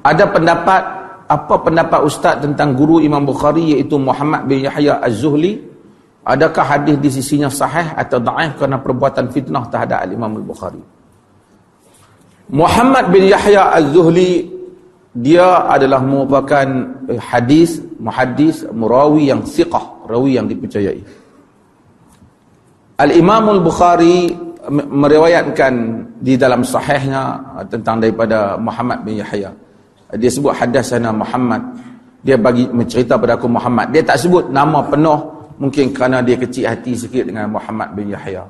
ada pendapat apa pendapat ustaz tentang guru Imam Bukhari iaitu Muhammad bin Yahya Az-Zuhli adakah hadis di sisinya sahih atau dhaif kerana perbuatan fitnah terhadap Imam Al-Bukhari Muhammad bin Yahya Az-Zuhli dia adalah merupakan eh, hadis, muhaddis, murawi yang siqah, rawi yang dipercayai. Al-Imam Al-Bukhari meriwayatkan di dalam sahihnya eh, tentang daripada Muhammad bin Yahya. Dia sebut hadasana Muhammad. Dia bagi mencerita pada aku Muhammad. Dia tak sebut nama penuh mungkin kerana dia kecil hati sikit dengan Muhammad bin Yahya.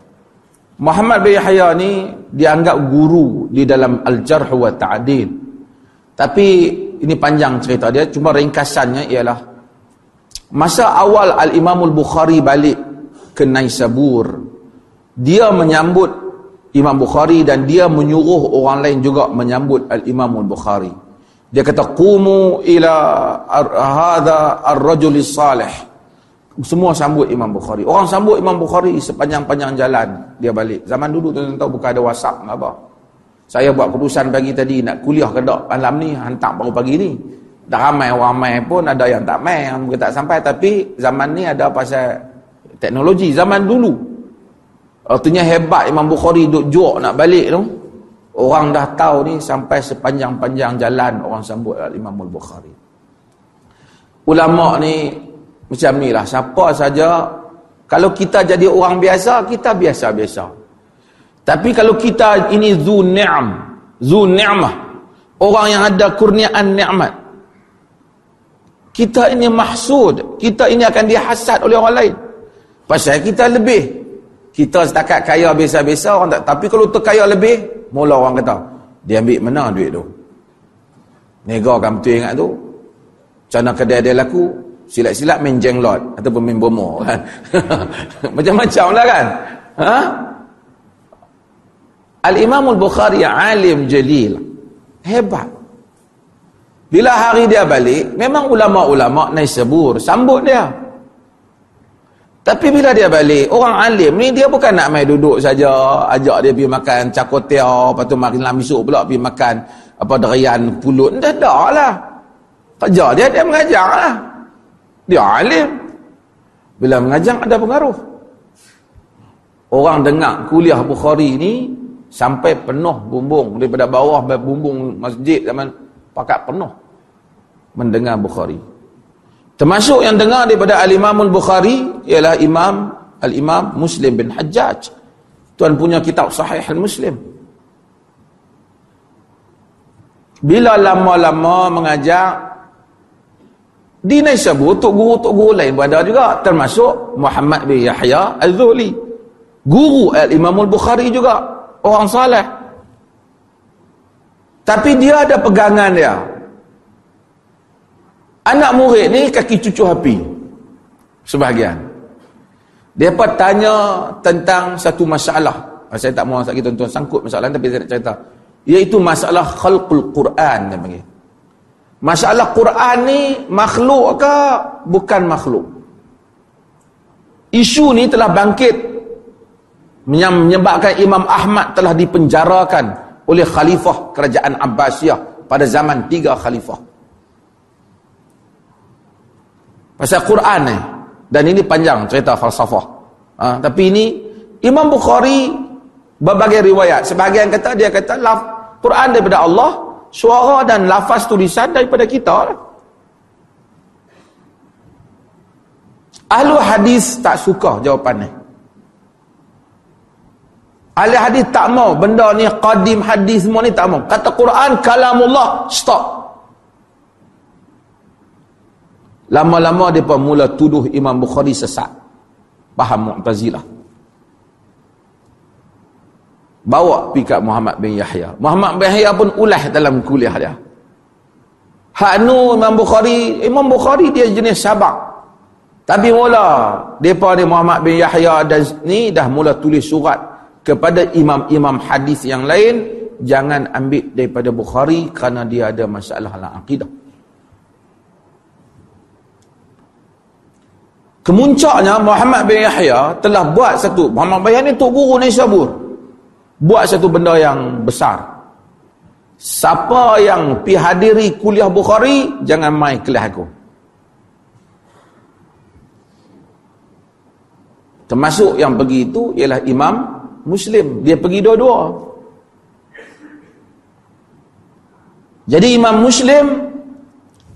Muhammad bin Yahya ni dianggap guru di dalam Al-Jarh wa Ta'dil. Tapi ini panjang cerita dia. Cuma ringkasannya ialah masa awal Al-Imamul Bukhari balik ke Naisabur. Dia menyambut Imam Bukhari dan dia menyuruh orang lain juga menyambut Al-Imamul Bukhari. Dia kata, Qumu ila hadha ar-rajulis salih. Semua sambut Imam Bukhari. Orang sambut Imam Bukhari sepanjang-panjang jalan. Dia balik. Zaman dulu tuan-tuan tahu bukan ada WhatsApp. Apa? Saya buat keputusan pagi tadi nak kuliah ke tak malam ni hantar baru pagi ni. Dah ramai orang mai pun ada yang tak mai yang tak sampai tapi zaman ni ada pasal teknologi zaman dulu. Artinya hebat Imam Bukhari duduk juak nak balik tu. Orang dah tahu ni sampai sepanjang-panjang jalan orang sambut Imam Bukhari. Ulama ni macam ni lah. Siapa saja kalau kita jadi orang biasa, kita biasa-biasa. Tapi kalau kita ini zu ni'am, zu ni'mah, orang yang ada kurniaan nikmat. Kita ini mahsud, kita ini akan dihasad oleh orang lain. Pasal kita lebih. Kita setakat kaya biasa-biasa orang tak. Tapi kalau terkaya lebih, mula orang kata, dia ambil mana duit tu? Nega kan betul ingat tu. Macam kedai dia laku, silat-silat main jenglot ataupun main bomo kan. Macam-macam lah kan. Ha? Al-Imam Al-Bukhari alim jalil. Hebat. Bila hari dia balik, memang ulama-ulama naik sebur, sambut dia. Tapi bila dia balik, orang alim ni dia bukan nak main duduk saja, ajak dia pergi makan cakotiao, lepas tu makin lama esok pula pergi makan apa derian pulut. Dah dah lah. Kerja dia, dia mengajar lah. Dia alim. Bila mengajar ada pengaruh. Orang dengar kuliah Bukhari ni, sampai penuh bumbung daripada bawah bumbung masjid zaman pakat penuh mendengar Bukhari termasuk yang dengar daripada Al-Imamul Bukhari ialah Imam Al-Imam Muslim bin Hajjaj. Tuan punya kitab Sahih Al-Muslim. Bila lama-lama mengajar di Naisabur tok guru-tok guru lain berada juga. Termasuk Muhammad bin Yahya Al-Zuhli guru Al-Imamul Bukhari juga. Orang saleh. Tapi dia ada pegangan dia. Anak murid ni kaki cucu api. Sebahagian. Pun tanya tentang satu masalah. Ah, saya tak mahu sakit tuan-tuan sangkut masalah tapi saya nak cerita. Iaitu masalah khalqul Quran dia panggil. Masalah Quran ni makhluk ke bukan makhluk? Isu ni telah bangkit menyebabkan Imam Ahmad telah dipenjarakan oleh khalifah kerajaan Abbasiyah pada zaman tiga khalifah. Pasal Quran ni. Dan ini panjang cerita falsafah. Ha, tapi ini Imam Bukhari berbagai riwayat. Sebahagian kata dia kata Quran daripada Allah, suara dan lafaz tulisan daripada kita. Lah. Ahlu hadis tak suka jawapan ni. Ahli hadis tak mau benda ni qadim hadis semua ni tak mau. Kata Quran kalamullah stop. Lama-lama pun mula tuduh Imam Bukhari sesat. Faham Mu'tazilah. Bawa pergi kat Muhammad bin Yahya. Muhammad bin Yahya pun ulah dalam kuliah dia. Haknu Imam Bukhari, Imam Bukhari dia jenis sabak. Tapi mula, mereka ni Muhammad bin Yahya dan ni dah mula tulis surat kepada imam-imam hadis yang lain jangan ambil daripada Bukhari kerana dia ada masalah dalam akidah kemuncaknya Muhammad bin Yahya telah buat satu Muhammad bin Yahya ni Tok Guru Naisabur buat satu benda yang besar. Siapa yang pi hadiri kuliah Bukhari jangan mai kelas aku. Termasuk yang pergi itu ialah imam muslim. Dia pergi dua-dua. Jadi imam muslim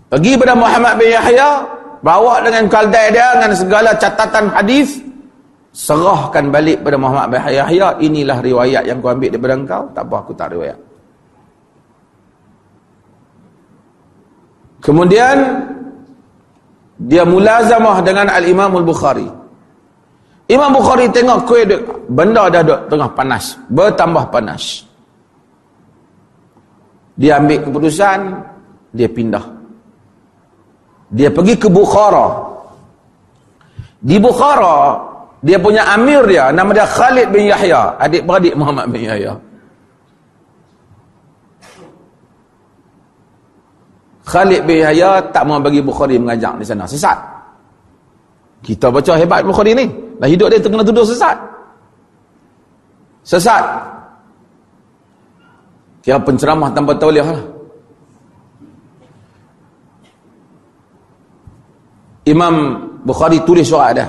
pergi pada Muhammad bin Yahya bawa dengan kaldai dia dengan segala catatan hadis. Serahkan balik pada Muhammad bin Yahya. Inilah riwayat yang kau ambil daripada engkau. Tak apa aku tak riwayat. Kemudian dia mulazamah dengan Al-Imam Al-Bukhari Imam Bukhari tengok kuih benda dah duduk tengah panas bertambah panas. Dia ambil keputusan dia pindah dia pergi ke Bukhara di Bukhara dia punya amir dia, nama dia Khalid bin Yahya, adik-beradik Muhammad bin Yahya. Khalid bin Yahya tak mau bagi Bukhari mengajar di sana. Sesat. Kita baca hebat Bukhari ni. Dah hidup dia terkena tuduh sesat. Sesat. Kira penceramah tanpa tauliah lah. Imam Bukhari tulis surat dia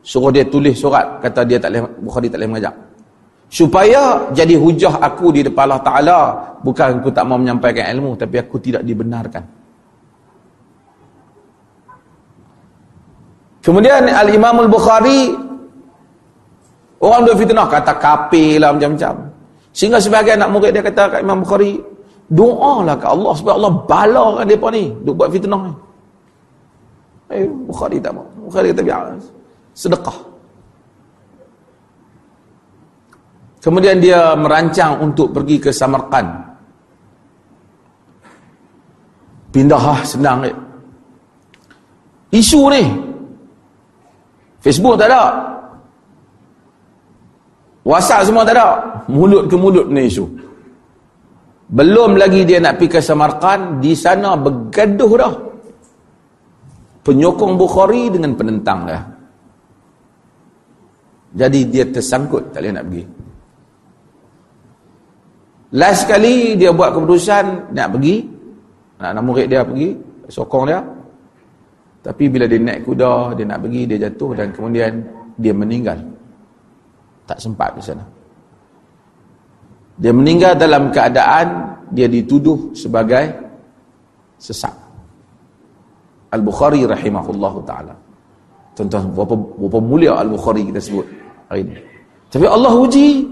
suruh dia tulis surat. Kata dia tak boleh Bukhari tak boleh mengajar supaya jadi hujah aku di depan Allah Ta'ala bukan aku tak mau menyampaikan ilmu tapi aku tidak dibenarkan. Kemudian Al-Imam Al-Bukhari orang duk fitnah kata kapir lah macam-macam. Sehingga sebagai anak murid dia kata kat Imam Bukhari doa lah ke Allah supaya Allah balakan mereka ni duk buat fitnah ni eh, Bukhari tak mau Bukhari kata biar sedekah. Kemudian dia merancang untuk pergi ke Samarkand. Pindah lah, senang ni. Isu ni. Facebook tak ada. WhatsApp semua tak ada. Mulut ke mulut ni isu. Belum lagi dia nak pergi ke Samarkand, di sana bergaduh dah. Penyokong Bukhari dengan penentang dah. Jadi dia tersangkut tak boleh nak pergi. Last sekali dia buat keputusan nak pergi. Nak nak murid dia pergi, sokong dia. Tapi bila dia naik kuda, dia nak pergi, dia jatuh dan kemudian dia meninggal. Tak sempat di sana. Dia meninggal dalam keadaan dia dituduh sebagai sesat. Al-Bukhari rahimahullahu taala. Tuan-tuan, berapa, berapa mulia Al-Bukhari kita sebut hari ini. Tapi Allah uji.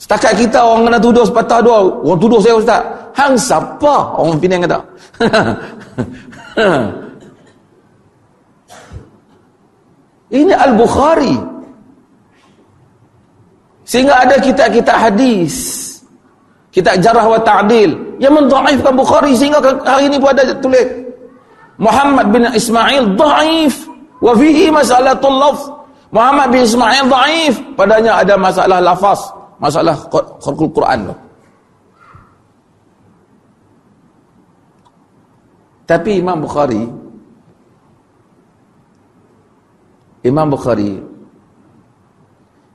Setakat kita orang kena tuduh sepatah dua. Orang tuduh saya Ustaz. Hang siapa? Orang Penang kata. ini Al-Bukhari. Sehingga ada kitab-kitab hadis. Kitab jarah wa ta'adil. Yang mendaifkan Bukhari. Sehingga hari ini pun ada tulis. Muhammad bin Ismail daif. Wa fihi masalatul lafz. Muhammad bin Ismail daif, padanya ada masalah lafaz, masalah khalqul Quran tu. Tapi Imam Bukhari Imam Bukhari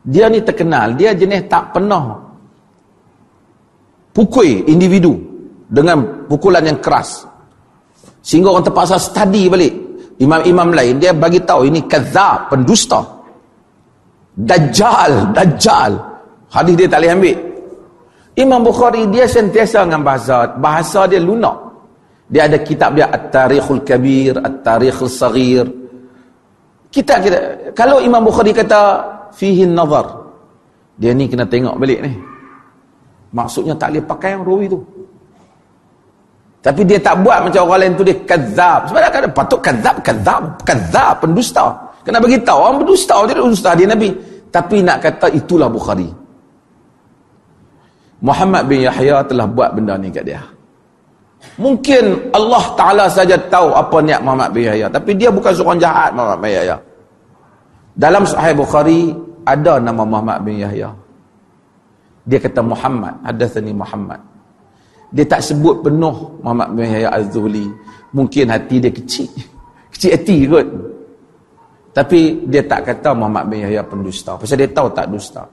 dia ni terkenal, dia jenis tak pernah pukul individu dengan pukulan yang keras. Sehingga orang terpaksa study balik. Imam-imam lain dia bagi tahu ini kadzab, pendusta. Dajjal, Dajjal. Hadis dia tak boleh ambil. Imam Bukhari dia sentiasa dengan bahasa, bahasa dia lunak. Dia ada kitab dia At-Tarikhul Kabir, At-Tarikhul Saghir. Kita kita kalau Imam Bukhari kata fihi nazar. Dia ni kena tengok balik ni. Maksudnya tak boleh pakai yang rawi tu. Tapi dia tak buat macam orang lain tu dia kadzab. Sebab kata patut kadzab, kadzab, kadzab, pendusta. Kena bagi tahu orang berdusta dia dusta dia Nabi. Tapi nak kata itulah Bukhari. Muhammad bin Yahya telah buat benda ni kat dia. Mungkin Allah Ta'ala saja tahu apa niat Muhammad bin Yahya. Tapi dia bukan seorang jahat Muhammad bin Yahya. Dalam Sahih Bukhari ada nama Muhammad bin Yahya. Dia kata Muhammad. Hadathani Muhammad. Dia tak sebut penuh Muhammad bin Yahya Az-Zuhli. Mungkin hati dia kecil. Kecil hati kot. Tapi dia tak kata Muhammad bin Yahya pendusta. Pasal dia tahu tak dusta.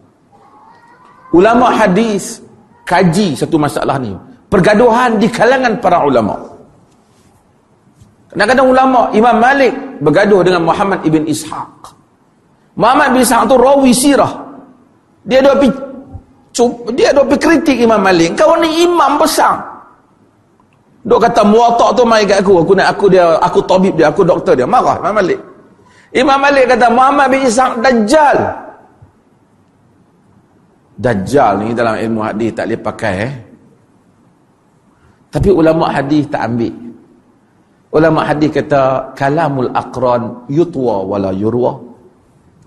Ulama hadis kaji satu masalah ni. Pergaduhan di kalangan para ulama. Kadang-kadang ulama Imam Malik bergaduh dengan Muhammad ibn Ishaq. Muhammad ibn Ishaq tu rawi sirah. Dia pi dia ada pi kritik Imam Malik. Kau ni imam besar. Dok kata muwatta tu mai kat aku, aku nak aku dia, aku tabib dia, aku doktor dia. Marah Imam Malik. Imam Malik kata Muhammad bin Ishaq dajjal. Dajjal ni dalam ilmu hadis tak boleh pakai eh. Tapi ulama hadis tak ambil. Ulama hadis kata kalamul aqran yutwa wala yurwa.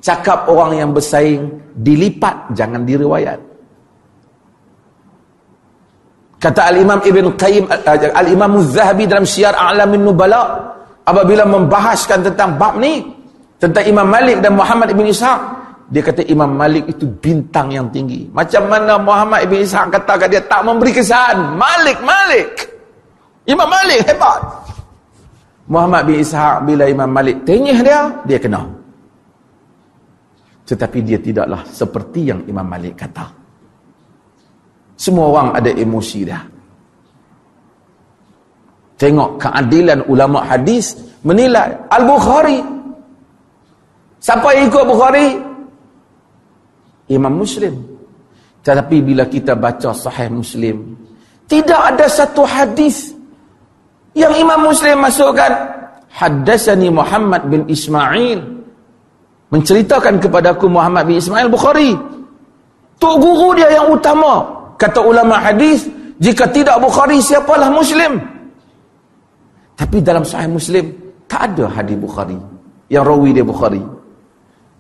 Cakap orang yang bersaing dilipat jangan diriwayat. Kata Al-Imam Ibn Qayyim Al-Imam Az-Zahabi dalam Syiar A'lamin Nubala apabila membahaskan tentang bab ni tentang Imam Malik dan Muhammad Ibn Ishaq dia kata Imam Malik itu bintang yang tinggi. Macam mana Muhammad Ibn Ishaq kata dia tak memberi kesan. Malik, Malik. Imam Malik hebat. Muhammad bin Ishaq bila Imam Malik tengih dia, dia kena. Tetapi dia tidaklah seperti yang Imam Malik kata. Semua orang ada emosi dia. Tengok keadilan ulama hadis menilai Al-Bukhari. Siapa yang ikut Bukhari? Imam Muslim. Tetapi bila kita baca sahih Muslim, tidak ada satu hadis yang Imam Muslim masukkan Haddasani Muhammad bin Ismail menceritakan kepadaku Muhammad bin Ismail Bukhari. Tok guru dia yang utama. Kata ulama hadis, jika tidak Bukhari siapalah Muslim? Tapi dalam Sahih Muslim tak ada hadis Bukhari yang rawi dia Bukhari.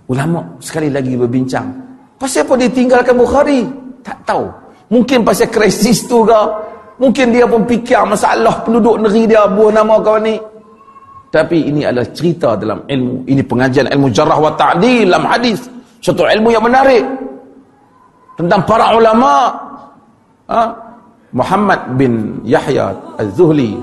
Ulama sekali lagi berbincang, pasal apa dia tinggalkan Bukhari? Tak tahu. Mungkin pasal krisis tu ke, Mungkin dia pun fikir masalah penduduk negeri dia buah nama kawan ni. Tapi ini adalah cerita dalam ilmu. Ini pengajian ilmu jarah wa ta'dil dalam hadis. Satu ilmu yang menarik. Tentang para ulama. Ha? Muhammad bin Yahya al-Zuhli